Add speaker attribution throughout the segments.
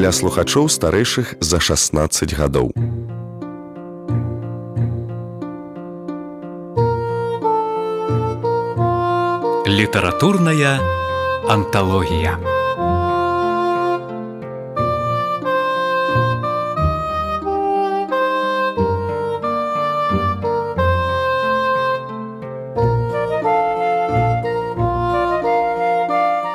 Speaker 1: для слухачоў старэйшых за 16 гадоў.
Speaker 2: Літаратурная анталогія.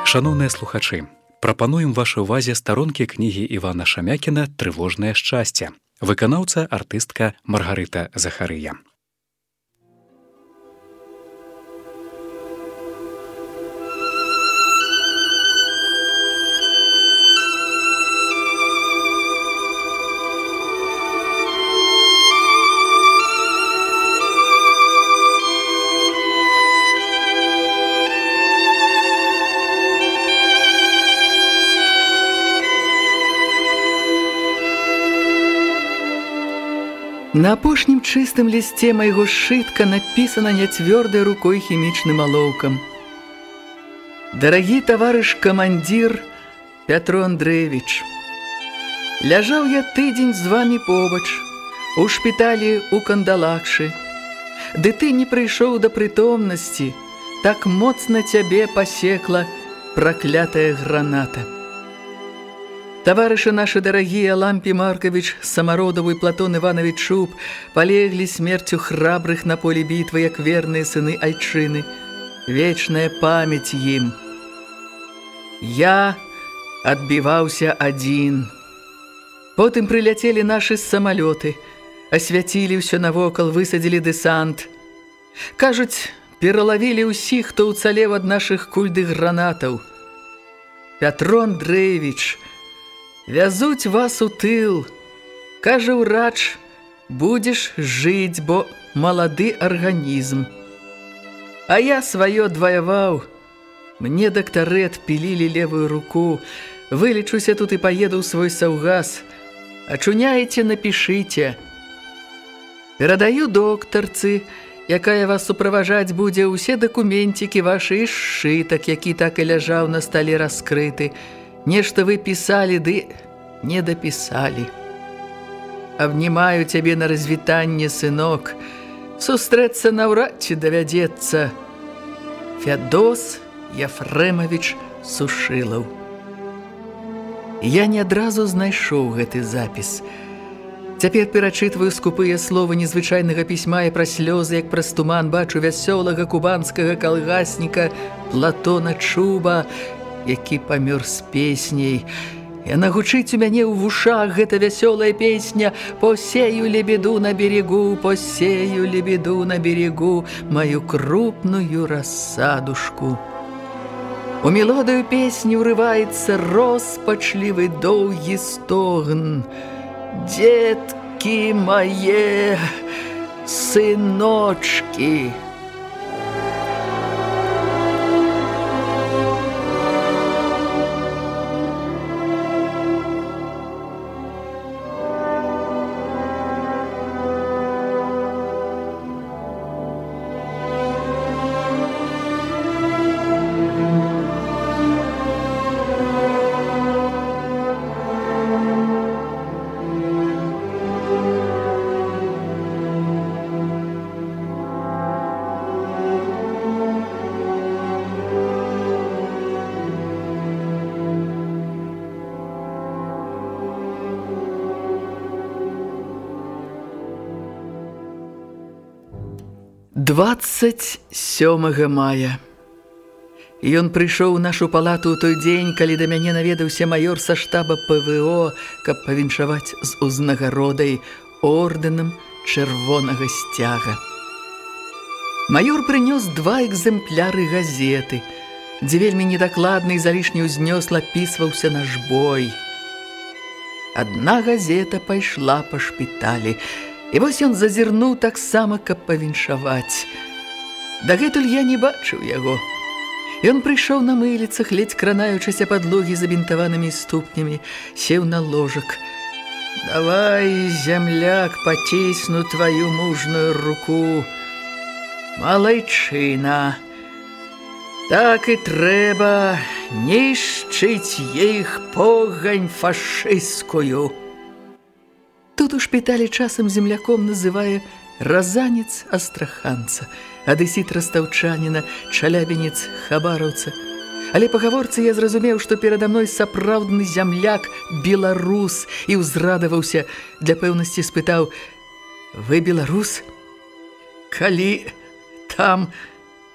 Speaker 2: Шаноўныя слухачы, прапануем вашай увазе старонкі кнігі Івана Шамякіна трывожнае шчасце. Выканаўца артыстка Маргарыта Захарыя.
Speaker 3: На апошнім чыстым лісце майго сшытка напісана няцвёрдай рукой хімічным алоўкам. Дарагі таварыш камандзір Пятро Андрэевіч. Ляжаў я тыдзень з вамі побач, у шпіталі у кандалакшы. Ды ты не прыйшоў да прытомнасці, так моцна цябе пасекла праклятая граната. Товарыши наши дорогие Лампи Маркович, Самородову и Платон Иванович Шуб полегли смертью храбрых на поле битвы, як верные сыны Айчины. Вечная память им. Я отбивался один. Потым прилетели наши самолеты, освятили все навокал, высадили десант. Кажуть, пераловили усіх, хто уцалев ад наших кульдых гранатаў. Пятро Андреевич – Вязуць вас у тыл. Кажа ўрач, будзеш жыць, бо малады арганізм. А я сваё дваяваў. Мне дактары адпілілі левую руку. Вылечуся тут і паеду ў свой саўгас. Ачуняеце, напішыце. Перадаю доктарцы, якая вас суправажаць будзе ўсе дакуменцікі вашы і сшытак, які так і ляжаў на стале раскрыты. Нешта вы пісалі, ды не дапісалі. Абнімаю цябе на развітанне, сынок. Сустрэцца наўрад ці давядзецца. Фядос Яфрэмавіч Сушылаў. Я не адразу знайшоў гэты запіс. Цяпер перачытваю скупыя словы незвычайнага пісьма і пра слёзы, як праз туман бачу вясёлага кубанскага калгасніка Платона Чуба, які памёр з песняй. Яна гучыць у мяне ў вушах гэта вясёлая песня посею лебеду на берегу посею лебеду на берегу маю крупную рассадушку. У мелодыю песні ўрываецца роспачлівы доўгі стогн. Дзеткі мае, сыночкі! 27 мая. Ён прыйшоў у нашу палату ў той дзень, калі да мяне наведаўся маёр са штаба ПВО, каб павіншаваць з узнагародай ордэнам чырвонага сцяга. Маёр прынёс два экземпляры газеты, дзе вельмі недакладны і залішні ўзнёсла апісваўся наш бой. Адна газета пайшла па шпіталі – І вось ён зазірнуў таксама, каб павіншаваць. Дагэтуль я не бачыў яго. Ён прыйшоў на мыліцах, ледзь кранаючыся падлогі забінтаванымі ступнямі, сеў на ложак. «Давай, зямляк, пацісну тваю мужную руку. Малайчына. Так і трэба нішчыць іх погань фашысцкую. Тут у шпіталі часам земляком называе разанец астраханца, адысіт растаўчаніна, чалябенец хабараўца. Але па гаворцы я зразумеў, што перада мной сапраўдны зямляк беларус і ўзрадаваўся, для пэўнасці спытаў: « Вы беларус? Калі там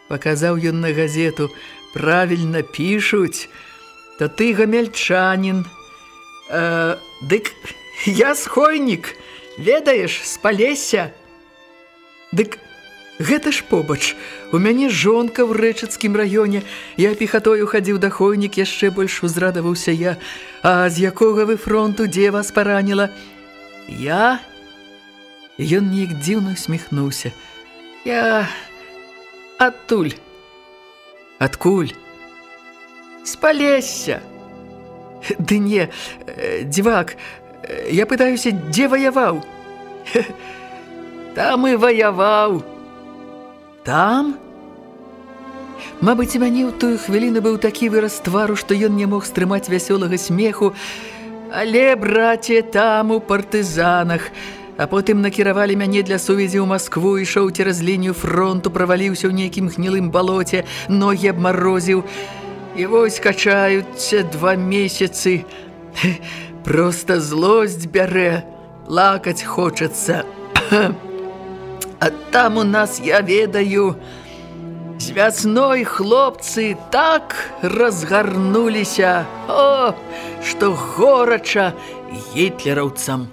Speaker 3: паказаў ён на газету, правільна пішуць, то ты гамельчанін. Э, дык я схойнік, ведаеш, з палеся. Дык гэта ж побач. У мяне жонка ў рэчацкім раёне. Я пехатою хадзіў да хойнік, яшчэ больш узрадаваўся я. А з якога вы фронту дзе вас параніла? Я? Ён неяк дзіўна усміхнуўся. Я адтуль. Адкуль? З палесся. Ды не, дзівак, я пытаюся, дзе ваяваў? Там і ваяваў. Там? Мабыць, мяне ў тую хвіліну быў такі выраз твару, што ён не мог стрымаць вясёлага смеху, але, браце, там у партызанах, а потым накіравалі мяне для сувязі ў Маскву, ішоў цераз лінію фронту, праваліўся ў нейкім гнілым балоце, ногі абмарозіў. І вось качаюцца два месяцы. Проста злосць бярэ, плакаць хочацца. А там у нас, я ведаю, з вясной хлопцы так разгарнуліся, о, што горача гітлераўцам.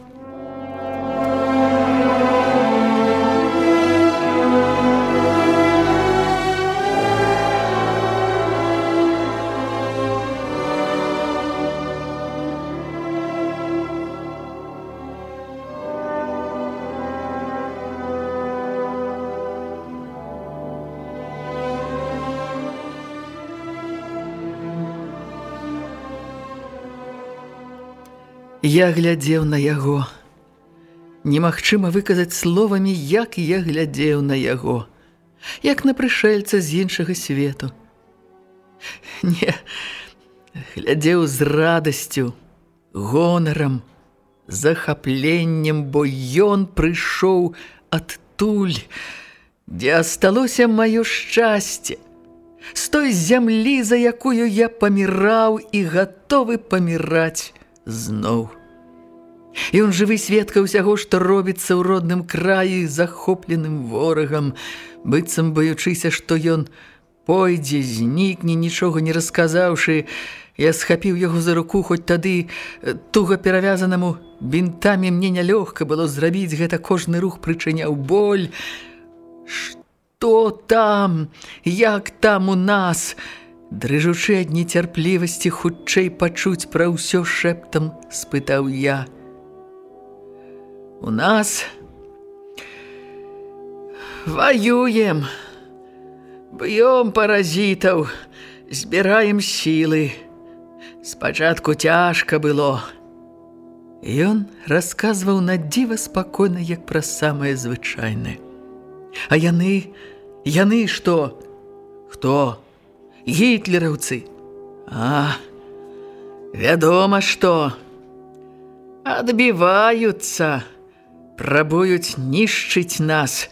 Speaker 3: Я глядзеў на яго. Немагчыма выказаць словамі, як я глядзеў на яго, як на прышэльца з іншага свету. Не, глядзеў з радасцю, гонарам, захапленнем, бо ён прыйшоў адтуль, дзе асталося маё шчасце, з той зямлі, за якую я паміраў і гатовы паміраць зноў. Он жывы сведка ўсяго, што робіцца ў родным краі захопленым ворагам, быццам баючыся, што ён пойдзе, знікне, нічога не расказаўшы. Я схапіў яго за руку, хоць тады туга перавязанаму бінтамі мне нялёгка было зрабіць гэта кожны рух прычыняў боль. Што там? Як там у нас? Дрыжучы ад нецярплівасці хутчэй пачуць пра ўсё шэптам, спытаў я. У нас ваюем, б'ём паразітаў, збіраем сілы. Спачатку цяжка было. Ён расказваў на дзіва спакойна, як пра самае звычайнае. А яны, яны што? Хто? гітлераўцы. А, вядома, што адбіваюцца, прабуюць нішчыць нас.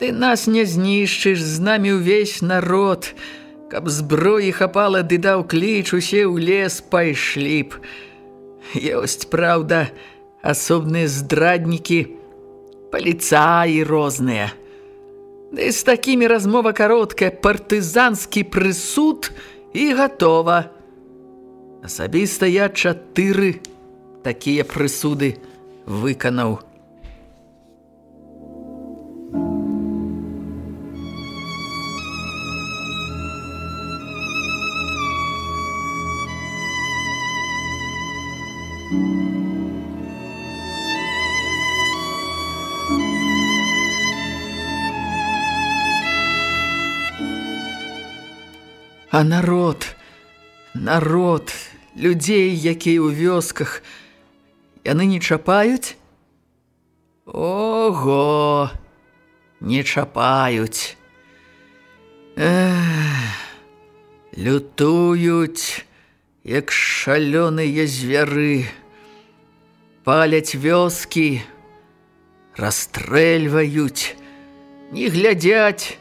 Speaker 3: Ты нас не знішчыш, з намі ўвесь народ, каб зброі хапала ды даў кліч, усе ў лес пайшлі б. Ёсць, праўда, асобныя здраднікі, паліцаі розныя. Ды з такімі размова кароткая, партызанскі прысуд і гатова. Асабіста я чатыры такія прысуды выканаў. А народ, народ, людзей, якія ў вёсках, яны не чапаюць? Ого, не чапаюць. Эх, Лютуюць, як шалёныя звяры, паляць вёскі, расстрэльваюць, не глядзяць,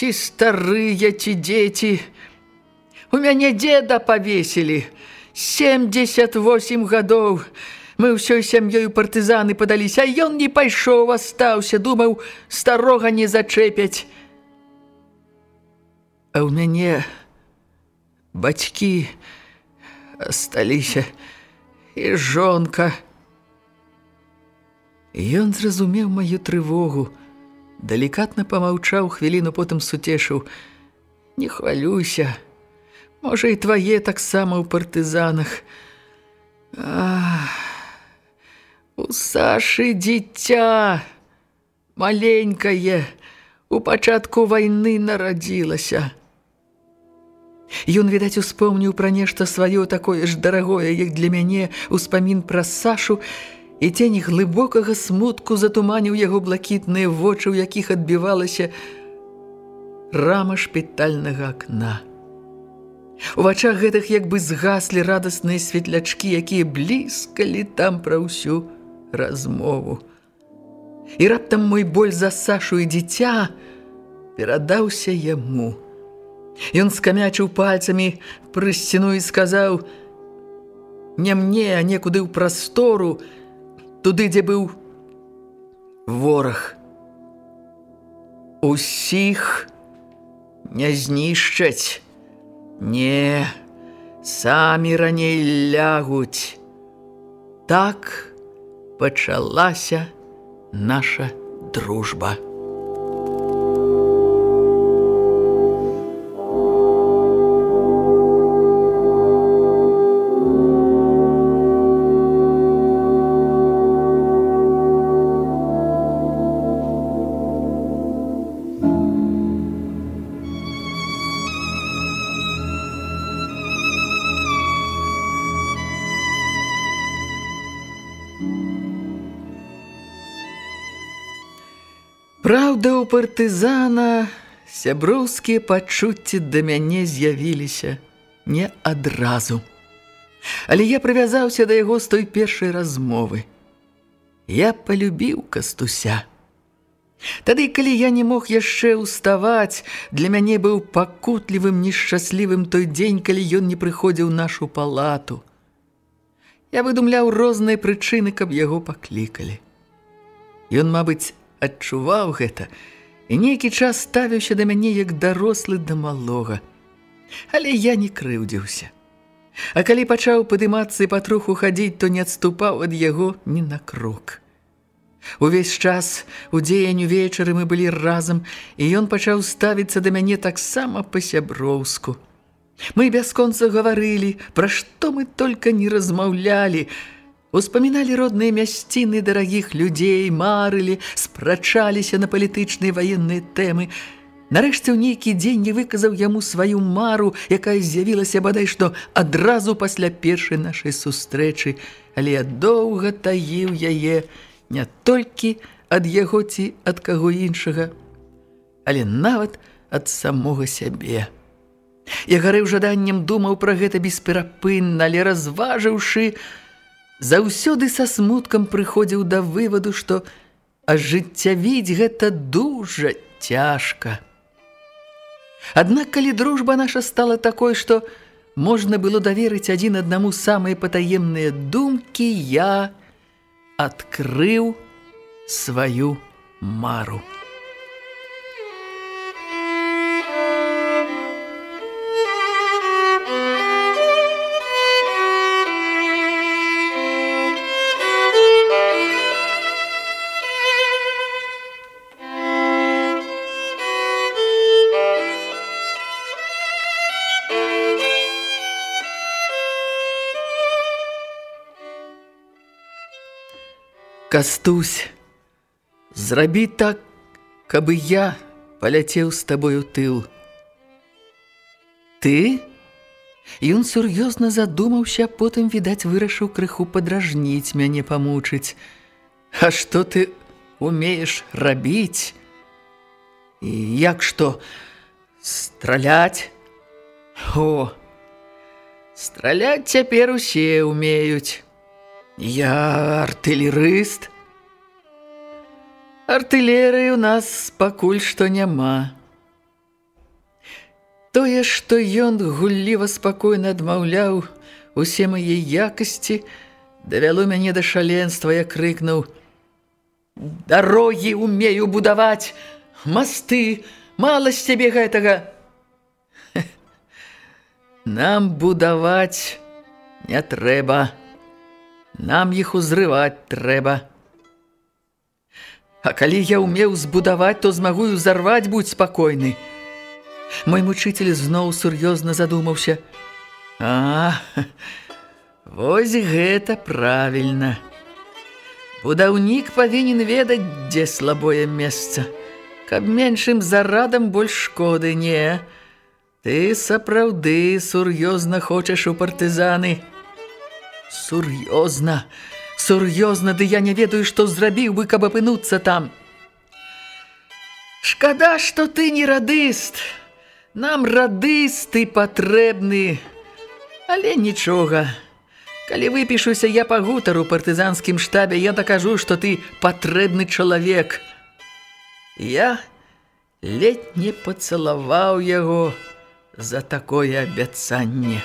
Speaker 3: ці старыя, ці дзеці. У мяне дзеда павесілі, 78 гадоў. Мы ўсёй сям'ёю партызаны падаліся, а ён не пайшоў, астаўся, думаў, старога не зачэпяць. А ў мяне бацькі асталіся і жонка. Ён зразумеў маю трывогу, Далікатна памаўчаў хвіліну, потым суцешыў: « Не хвалюйся, Можа, і твае таксама ў партызанах. Ах, у Сашы дзіця маленькае у пачатку вайны нарадзілася. Ён, відаць, успомніў пра нешта сваё такое ж дарагое, як для мяне успамін пра Сашу, і тень глыбокага смутку затуманіў яго блакітныя вочы, у якіх адбівалася рама шпітальнага акна. У вачах гэтых як бы згаслі радасныя светлячкі, якія блізкалі там пра ўсю размову. І раптам мой боль за Сашу і дзіця перадаўся яму. Ён скамячыў пальцамі пры сцяну і сказаў: « Не мне, а некуды ў прастору, туды, дзе быў вораг. Усіх не знішчаць, не, самі раней лягуць. Так пачалася наша дружба. Партызана сяброўскія пачуцці да мяне з'явіліся не адразу. Але я прывязаўся да яго з той першай размовы. Я полюбіў кастуся. Тады, калі я не мог яшчэ ўставаць, для мяне быў пакутлівым, нешчаслівым той дзень, калі ён не прыходзіў нашу палату. Я выдумляў розныя прычыны, каб яго паклікалі. Ён, мабыць, адчуваў гэта і нейкі час ставіўся да мяне як дарослы да малога. Але я не крыўдзіўся. А калі пачаў падымацца і патроху хадзіць, то не адступаў ад яго ні на крок. Увесь час у дзеянь увечары мы былі разам, і ён пачаў ставіцца да мяне таксама па-сяброўску. Мы бясконца гаварылі, пра што мы толькі не размаўлялі, Успаміналі родныя мясціны дарагіх людзей, марылі, спрачаліся на палітычныя ваенныя тэмы. Нарэшце ў нейкі дзень не выказаў яму сваю мару, якая з'явілася бадай што адразу пасля першай нашай сустрэчы, але я доўга таіў яе не толькі ад яго ці ад каго іншага, але нават ад самога сябе. Я гарэў жаданнем думаў пра гэта бесперапынна, але разважыўшы, заўсёды са смуткам прыходзіў да вываду, што ажыццявіць гэта дужа цяжка. Аднак калі дружба наша стала такой, што можна было даверыць адзін аднаму самыя патаемныя думкі, я адкрыў сваю мару. Кастусь, зрабі так, каб я паляцеў з табою тыл. Ты? Ён сур'ёзна задумаўся, потым, відаць, вырашыў крыху падражніць мяне памучыць. А што ты умееш рабіць? І як што, страляць? О, страляць цяпер усе ўмеюць. Я артылерыст. Артылерыі ў нас пакуль што няма. Тое, што ён гулліва спакойна адмаўляў усе мае якасці, давяло мяне да шаленства, я крыкнуў: « Дарогі умею будаваць, масты, мала з цябе гэтага. Нам будаваць не трэба. Нам іх узрываць трэба. А калі я ўмеў збудаваць, то змагу ўзарваць будь спакойны. Мой мучитель зноў сур'ёзна задумаўся. А, вось гэта правільна. Будаўнік павінен ведаць, дзе слабое месца. Каб меншым зарадам больш шкоды не. Ты сапраўды сур'ёзна хочаш у партызаны. Сур'ёзна, сур'ёзна, ды я не ведаю, што зрабіў бы, каб апынуцца там. Шкада, што ты не радыст. Нам радысты патрэбны. Але нічога. Калі выпішуся я па гутару партызанскім штабе, я дакажу, што ты патрэбны чалавек. Я ледь не пацалаваў яго за такое абяцанне.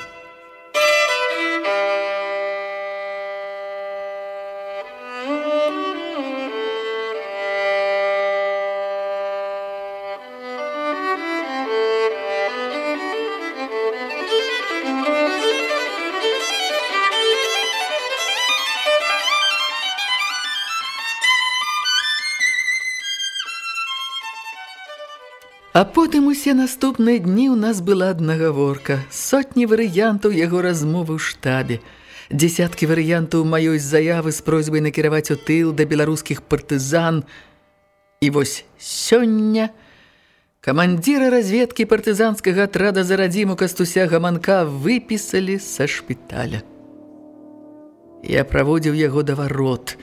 Speaker 3: А потым усе наступныя дні ў нас была адна гаворка, сотні варыянтаў яго размовы ў штабе, дзесяткі варыянтаў маёй заявы з просьбай накіраваць у тыл да беларускіх партызан. І вось сёння камандзіра разведкі партызанскага атрада за радзіму кастуся гаманка выпісалі са шпіталя. Я праводзіў яго да варот.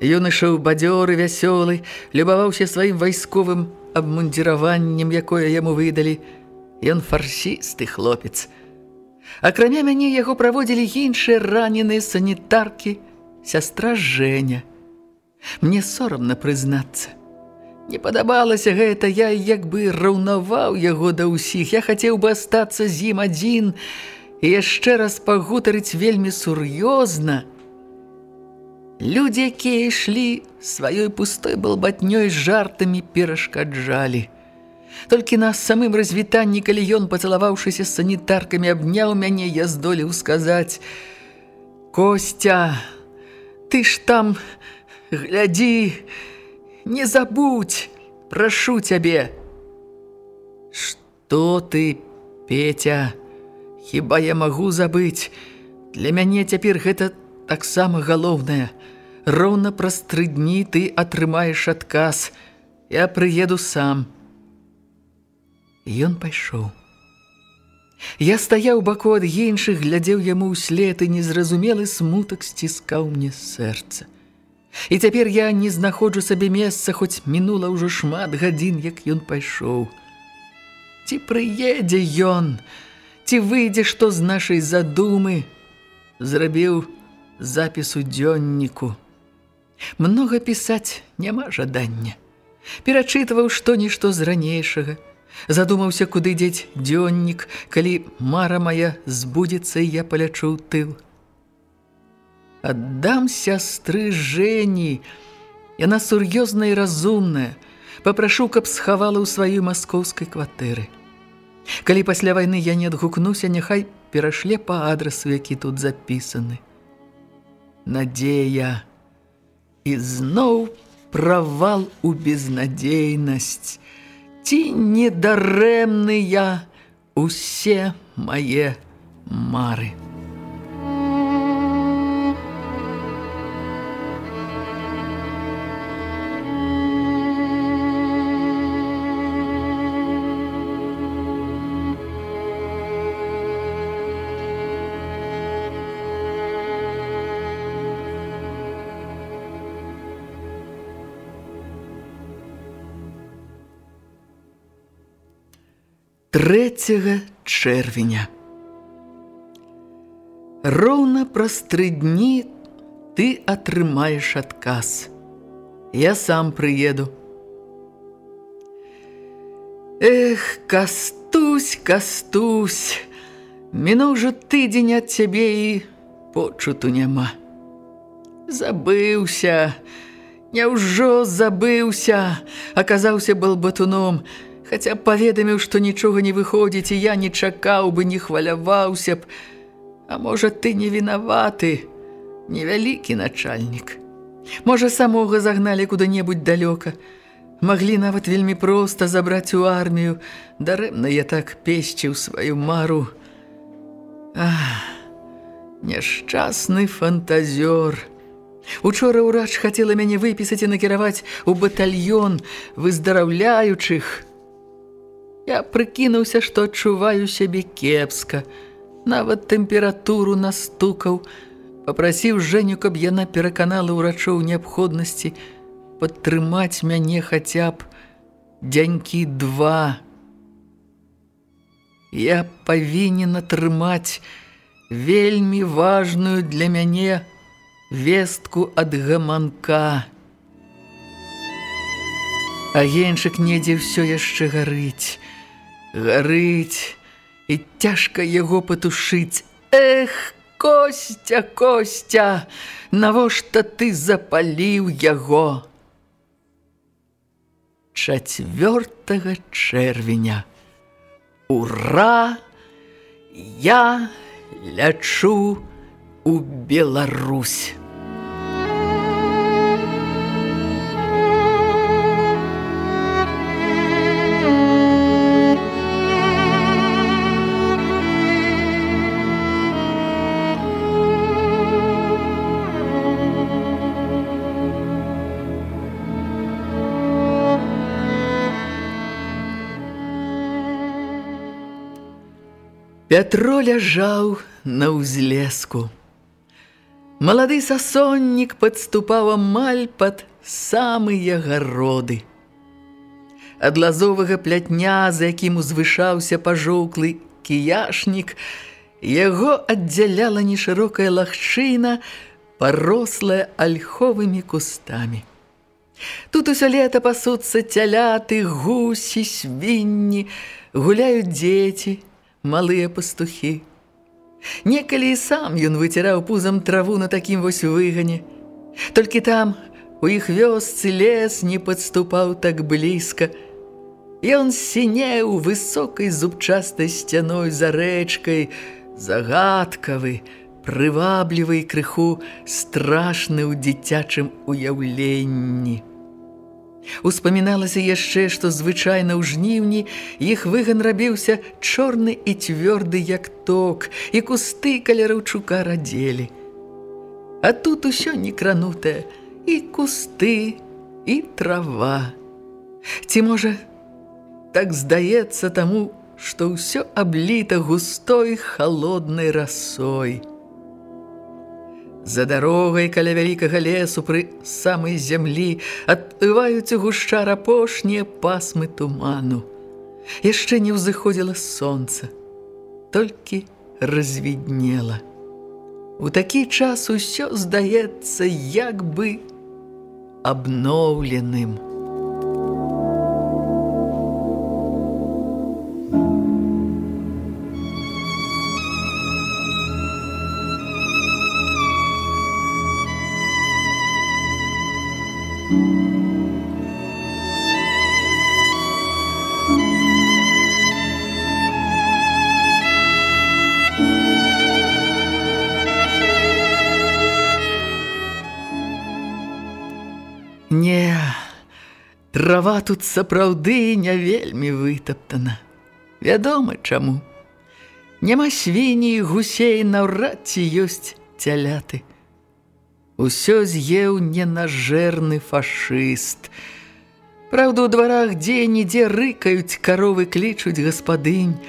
Speaker 3: Ён ішоў бадзёры, вясёлы, любаваўся сваім вайсковым абмундзіраваннем, якое яму выдалі. Ён фарсісты хлопец. Акрамя мяне яго праводзілі іншыя раненыя санітаркі, сястра Жэня. Мне сорамна прызнацца. Не падабалася гэта, я як бы раўнаваў яго да ўсіх. Я хацеў бы астацца з ім адзін і яшчэ раз пагутарыць вельмі сур'ёзна, Людзі, якія ішлі сваёй пустой балбатнёй з жартамі перашкаджалі. Толькі на самым развітанні, калі ён, пацалаваўшыся з санітаркамі, абняў мяне, я здолеў сказаць: « Костя, ты ж там глядзі, не забудь, прашу цябе. Што ты, Петя, хіба я магу забыць? Для мяне цяпер гэта таксама галоўнае – Роўна праз тры дні ты атрымаеш адказ. Я прыеду сам. Ён пайшоў. Я стаяў баку ад іншых, глядзеў яму ўслед і незразумелы смутак сціскаў мне сэрца. І цяпер я не знаходжу сабе месца, хоць мінула ўжо шмат гадзін, як ён пайшоў. Ці прыедзе ён, ці выйдзе што з нашай задумы, зрабіў запіс у дзённіку. Многа пісаць няма жадання. Перачытваў што-нішто з ранейшага. Задумаўся, куды дзець дзённік, калі мара мая збудзецца, я палячу ў тыл. Аддам сястры Жэні. Яна сур'ёзная і разумная. Папрашу, каб схавала ў сваёй маскоўскай кватэры. Калі пасля вайны я не адгукнуся, няхай перашле па адрасу, які тут запісаны. Надзея. І зноў правал у безнадзейнасць. Ці недарэмныя усе мае мары. Трэцяга чэрвеня. Роўна праз тры дні ты атрымаеш адказ. Я сам прыеду. Эх, кастусь, кастусь, мінуў жа тыдзень ад цябе і почуту няма. Забыўся, няўжо забыўся, аказаўся балбатуном, хаця паведаміў, што нічога не выходзіць, і я не чакаў бы, не хваляваўся б. А можа, ты не вінаваты, невялікі начальнік. Можа, самога загналі куды-небудзь далёка. Маглі нават вельмі проста забраць у армію. Дарэмна я так песціў сваю мару. Ах, няшчасны фантазёр. Учора ўрач хацела мяне выпісаць і накіраваць у батальён выздараўляючых. Я прыкінуўся, што адчуваю сябе кепска. Нават тэмпературу настукаў, папрасіў Жэню, каб яна пераканала ўрачоў неабходнасці падтрымаць мяне хаця б дзянькі два. Я павінен атрымаць вельмі важную для мяне вестку ад гаманка. Агеньчык недзе ўсё яшчэ гарыць, гарыць, і цяжка яго патушыць. Эх, Костя, Костя, навошта ты запаліў яго? Чацвёртага чэрвеня. Ура! Я лячу у Беларусь. Пятро ляжаў на ўзлеску. Малады сасоннік падступаў амаль пад самыя гароды. Ад лазовага плятня, за якім узвышаўся пажоўклы кіяшнік, яго аддзяляла нешырокая лагчына, парослая альховымі кустамі. Тут усё лета пасуцца цяляты, гусі, свінні, гуляюць дзеці, малыя пастухі. Некалі і сам ён выціраў пузам траву на такім вось выгане. Толькі там, у іх вёсцы лес не падступаў так блізка. Ён сінеў высокай зубчастай сцяной за рэчкай, загадкавы, прываблівы крыху страшны ў дзіцячым уяўленні. Успаміналася яшчэ, што звычайна ў жніўні іх выган рабіўся чорны і цвёрды, як ток, і кусты каля раўчука радзелі. А тут усё некранутае, і кусты, і трава. Ці можа, так здаецца таму, што ўсё абліта густой халоднай расой. За дарогай каля вялікага лесу пры самай зямлі адбываюць у гушчар апошнія пасмы туману. Яшчэ не ўзыходзіла сонца, толькі развіднела. У такі час усё здаецца як бы абноўленым. Трава тут сапраўды не вельмі вытаптана. Вядома, чаму. Няма свіні і гусей наўрад ці ёсць цяляты. Усё з'еў ненажэрны фашыст. Праўда, у дварах дзе-нідзе рыкаюць, каровы клічуць гаспадынь.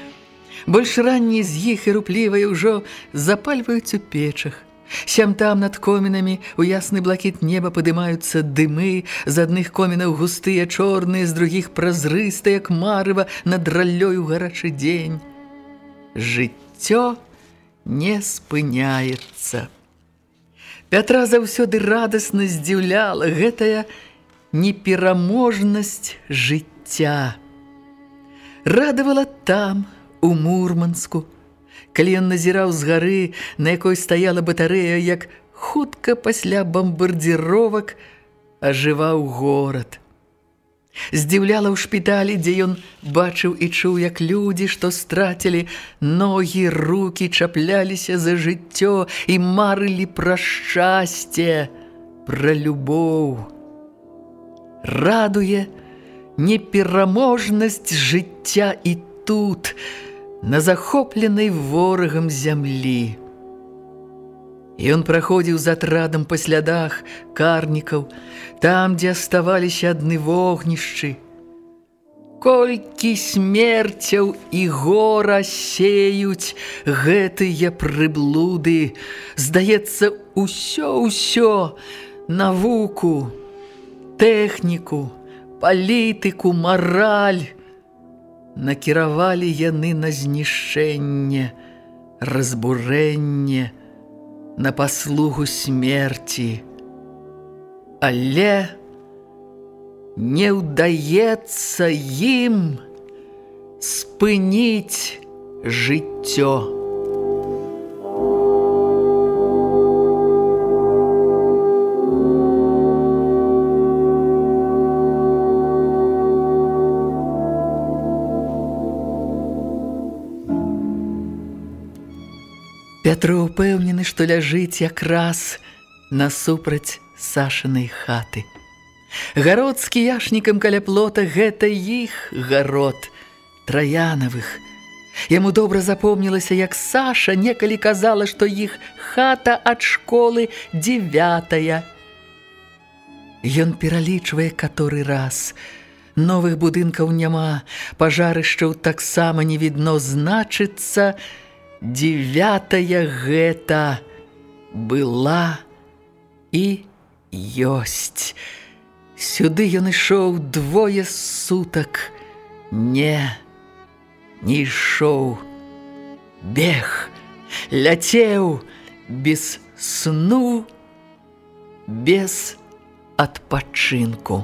Speaker 3: Больш ранні з іх і руплівыя ўжо запальваюць у печах. Сям-там над комінамі у ясны блакіт неба падымаюцца дымы, з адных комінаў густыя чорныя, з другіх празрыстыя, як марыва над раллёю гарачы дзень. жыццё не спыняецца. Пятра заўсёды радасна здзіўляла гэтая непераможнасць жыцця. Радавала там, у Мурманску, калі ён назіраў з гары, на якой стаяла батарэя, як хутка пасля бамбардзіровак ажываў горад – Здзіўляла ў шпіталі, дзе ён бачыў і чуў, як людзі, што страцілі ногі, рукі чапляліся за жыццё і марылі пра шчасце, пра любоў. Радуе непераможнасць жыцця і тут, на захопленай ворагам зямлі. Ён праходзіў з атрадам па слядах карнікаў, там, дзе аставаліся адны вогнішчы. Колькі смерцяў і гора сеюць гэтыя прыблуды, здаецца, усё-ўсё, навуку, тэхніку, палітыку, мараль. Накіравалі яны на знішчэнне, разбурэнне, на паслугу смерти. Але не ўдаецца ім спыніць жыццё. Пятро ўпэўнены, што ляжыць якраз насупраць Сашанай хаты. Гарод з кіяшнікам каля плота гэта іх гарод траянавых. Яму добра запомнілася, як Саша некалі казала, што іх хата ад школы дзевятая. Ён пералічвае каторы раз. Новых будынкаў няма, пажарышчаў таксама не відно значыцца, девятая гэта была і ёсць. Сюды ён ішоў двое сутак. Не, не ішоў. Бег, ляцеў без сну, без адпачынку.